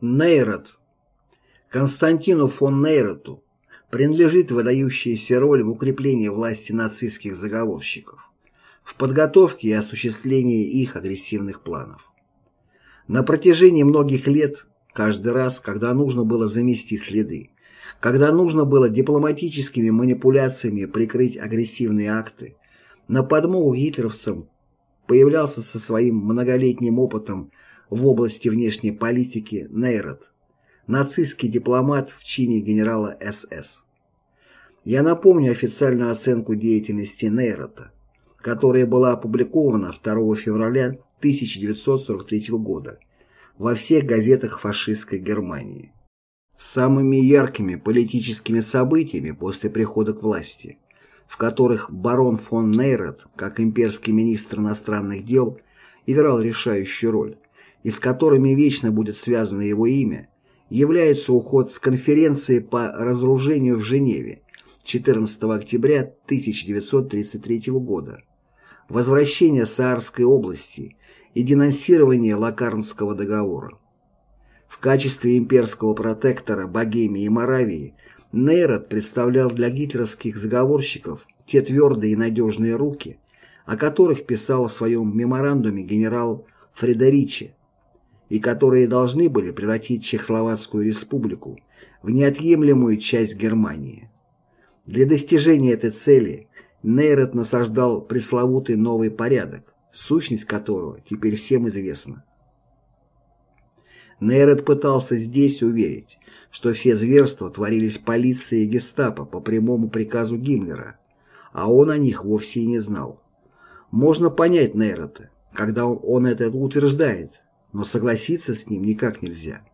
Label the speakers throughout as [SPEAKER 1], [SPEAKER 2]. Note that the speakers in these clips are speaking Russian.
[SPEAKER 1] Нейрот. Константину фон Нейроту принадлежит выдающаяся роль в укреплении власти нацистских заговорщиков, в подготовке и осуществлении их агрессивных планов. На протяжении многих лет, каждый раз, когда нужно было замести следы, когда нужно было дипломатическими манипуляциями прикрыть агрессивные акты, на подмогу гитлеровцам появлялся со своим многолетним опытом в области внешней политики Нейрот, нацистский дипломат в чине генерала СС. Я напомню официальную оценку деятельности Нейрота, которая была опубликована 2 февраля 1943 года во всех газетах фашистской Германии. Самыми яркими политическими событиями после прихода к власти, в которых барон фон Нейрот, как имперский министр иностранных дел, играл решающую роль, и с которыми вечно будет связано его имя, является уход с конференции по разоружению в Женеве 14 октября 1933 года, возвращение Саарской области и денонсирование Лакарнского договора. В качестве имперского протектора Богемии и Моравии Нейрот представлял для гитлеровских заговорщиков те твердые и надежные руки, о которых писал в своем меморандуме генерал Фредеричи, и которые должны были превратить Чехословацкую республику в неотъемлемую часть Германии. Для достижения этой цели Нейрот насаждал пресловутый новый порядок, сущность которого теперь всем известна. Нейрот пытался здесь уверить, что все зверства творились полицией и гестапо по прямому приказу Гиммлера, а он о них вовсе и не знал. Можно понять Нейрота, когда он это утверждает, но согласиться с ним никак нельзя.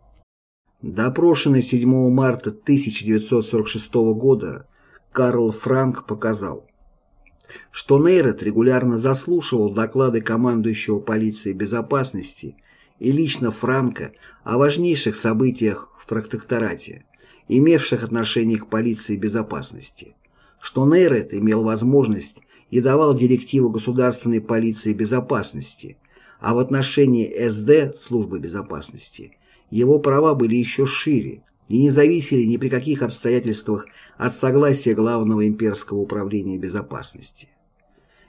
[SPEAKER 1] Допрошенный 7 марта 1946 года Карл Франк показал, что Нейрот регулярно заслушивал доклады командующего полицией безопасности и лично Франка о важнейших событиях в протекторате, имевших отношение к полиции безопасности, что Нейрот имел возможность и давал директиву государственной полиции безопасности а в отношении СД, службы безопасности, его права были еще шире и не зависели ни при каких обстоятельствах от согласия Главного имперского управления безопасности.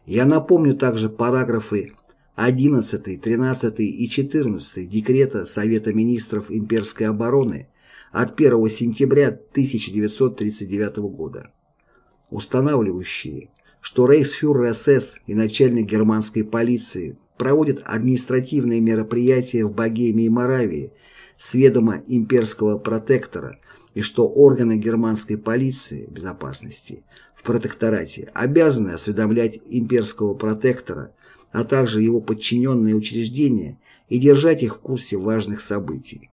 [SPEAKER 1] Я напомню также параграфы 11, 13 и 14 декрета Совета министров имперской обороны от 1 сентября 1939 года, устанавливающие, что рейхсфюрер СС и начальник германской полиции проводит административные мероприятия в Богемии и Моравии с ведома имперского протектора и что органы германской полиции безопасности в протекторате обязаны осведомлять имперского протектора, а также его подчиненные учреждения и держать их в курсе важных событий.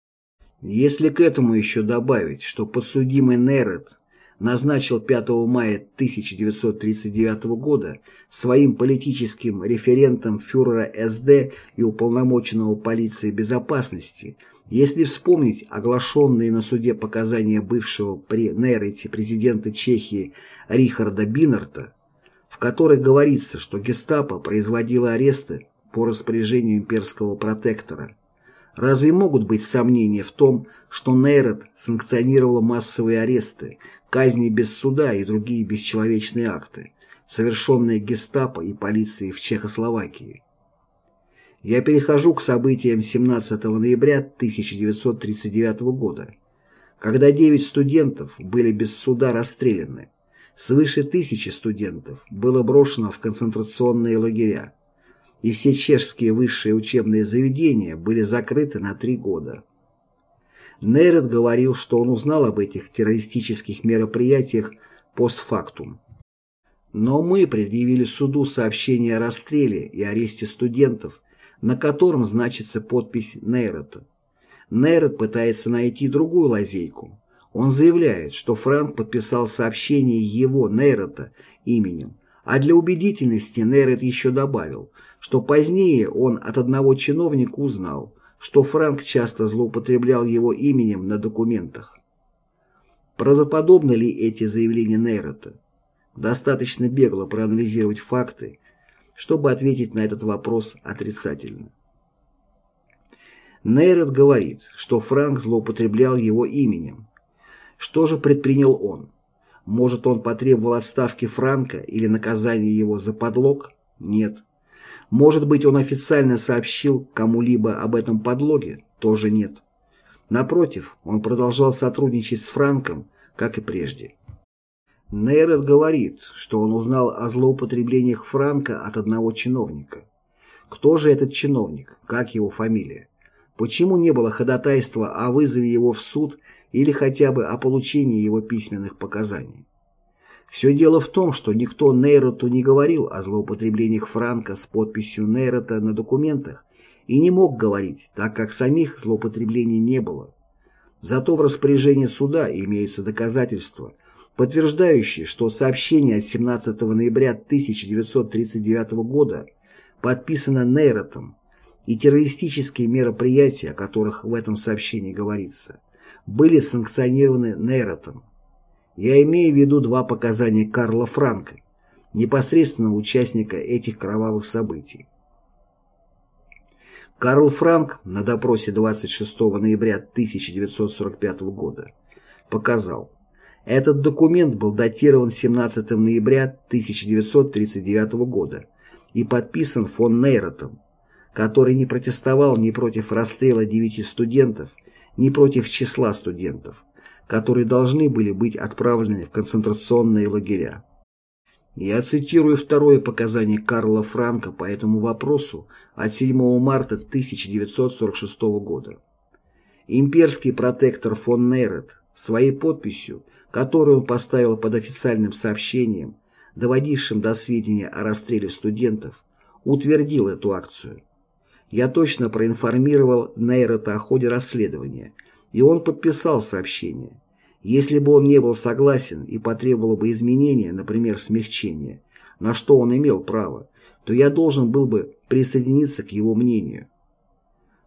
[SPEAKER 1] Если к этому еще добавить, что подсудимый Нерет назначил 5 мая 1939 года своим политическим референтом фюрера СД и уполномоченного полиции безопасности, если вспомнить оглашенные на суде показания бывшего при Нейрете президента Чехии Рихарда Бинарта, в которых говорится, что гестапо производило аресты по распоряжению имперского протектора. Разве могут быть сомнения в том, что Нейрот санкционировал массовые аресты, казни без суда и другие бесчеловечные акты, совершенные гестапо и полицией в Чехословакии. Я перехожу к событиям 17 ноября 1939 года, когда 9 студентов были без суда расстреляны, свыше тысячи студентов было брошено в концентрационные лагеря, и все чешские высшие учебные заведения были закрыты на три года. Нейрет говорил, что он узнал об этих террористических мероприятиях постфактум. Но мы предъявили суду сообщение о расстреле и аресте студентов, на котором значится подпись Нейрета. Нейрет пытается найти другую лазейку. Он заявляет, что Франк подписал сообщение его, Нейрета, именем, а для убедительности Нейрет еще добавил, что позднее он от одного чиновника узнал, что Франк часто злоупотреблял его именем на документах. Правдоподобны ли эти заявления Нейрота? Достаточно бегло проанализировать факты, чтобы ответить на этот вопрос отрицательно. Нейрет говорит, что Франк злоупотреблял его именем. Что же предпринял он? Может, он потребовал отставки Франка или наказания его за подлог? Нет. Может быть, он официально сообщил кому-либо об этом подлоге? Тоже нет. Напротив, он продолжал сотрудничать с Франком, как и прежде. Нейрет говорит, что он узнал о злоупотреблениях Франка от одного чиновника. Кто же этот чиновник? Как его фамилия? Почему не было ходатайства о вызове его в суд или хотя бы о получении его письменных показаний? Все дело в том, что никто Нейроту не говорил о злоупотреблениях Франка с подписью Нейрота на документах и не мог говорить, так как самих злоупотреблений не было. Зато в распоряжении суда имеются доказательства, подтверждающие, что сообщение от 17 ноября 1939 года подписано Нейротом, и террористические мероприятия, о которых в этом сообщении говорится, были санкционированы Нейротом. Я имею в виду два показания Карла Франка, непосредственного участника этих кровавых событий. Карл Франк на допросе 26 ноября 1945 года показал, этот документ был датирован 17 ноября 1939 года и подписан фон Нейротом, который не протестовал ни против расстрела девяти студентов, ни против числа студентов, которые должны были быть отправлены в концентрационные лагеря. Я цитирую второе показание Карла Франка по этому вопросу от 7 марта 1946 года. Имперский протектор фон Нейрет своей подписью, которую он поставил под официальным сообщением, доводившим до сведения о расстреле студентов, утвердил эту акцию. Я точно проинформировал Нейрота о ходе расследования, и он подписал сообщение. Если бы он не был согласен и потребовал бы изменения, например, смягчения, на что он имел право, то я должен был бы присоединиться к его мнению.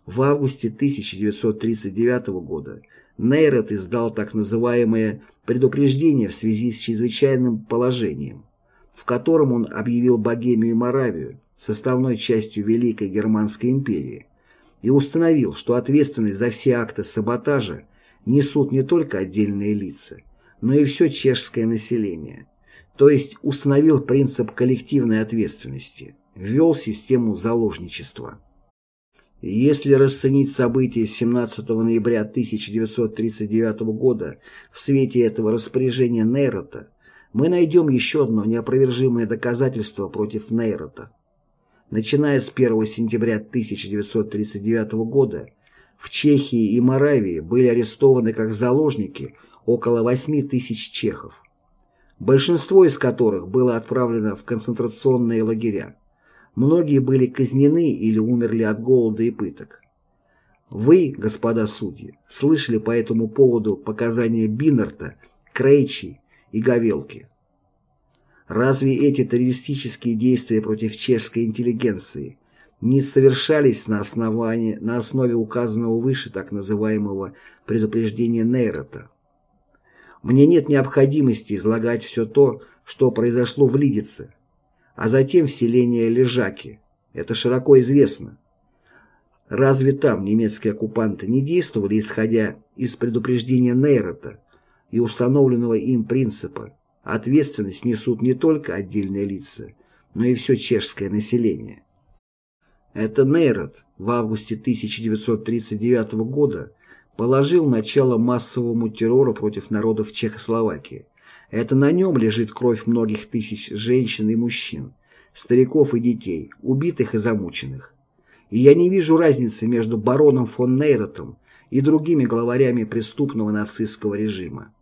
[SPEAKER 1] В августе 1939 года Нейрот издал так называемое «предупреждение в связи с чрезвычайным положением», в котором он объявил Богемию и Моравию составной частью Великой Германской империи, и установил, что ответственность за все акты саботажа несут не только отдельные лица, но и все чешское население, то есть установил принцип коллективной ответственности, ввел систему заложничества. Если расценить события 17 ноября 1939 года в свете этого распоряжения Нейрота, мы найдем еще одно неопровержимое доказательство против Нейрота. Начиная с 1 сентября 1939 года в Чехии и Моравии были арестованы как заложники около 8 тысяч чехов, большинство из которых было отправлено в концентрационные лагеря. Многие были казнены или умерли от голода и пыток. Вы, господа судьи, слышали по этому поводу показания Биннерта, Крейчи и Гавелки. Разве эти террористические действия против чешской интеллигенции не совершались на, основании, на основе указанного выше так называемого предупреждения Нейрота? Мне нет необходимости излагать все то, что произошло в Лидице, а затем в селении Лежаки. Это широко известно. Разве там немецкие оккупанты не действовали, исходя из предупреждения Нейрота и установленного им принципа Ответственность несут не только отдельные лица, но и все чешское население. Это Нейрот в августе 1939 года положил начало массовому террору против народов Чехословакии. Это на нем лежит кровь многих тысяч женщин и мужчин, стариков и детей, убитых и замученных. И я не вижу разницы между бароном фон Нейротом и другими главарями преступного нацистского режима.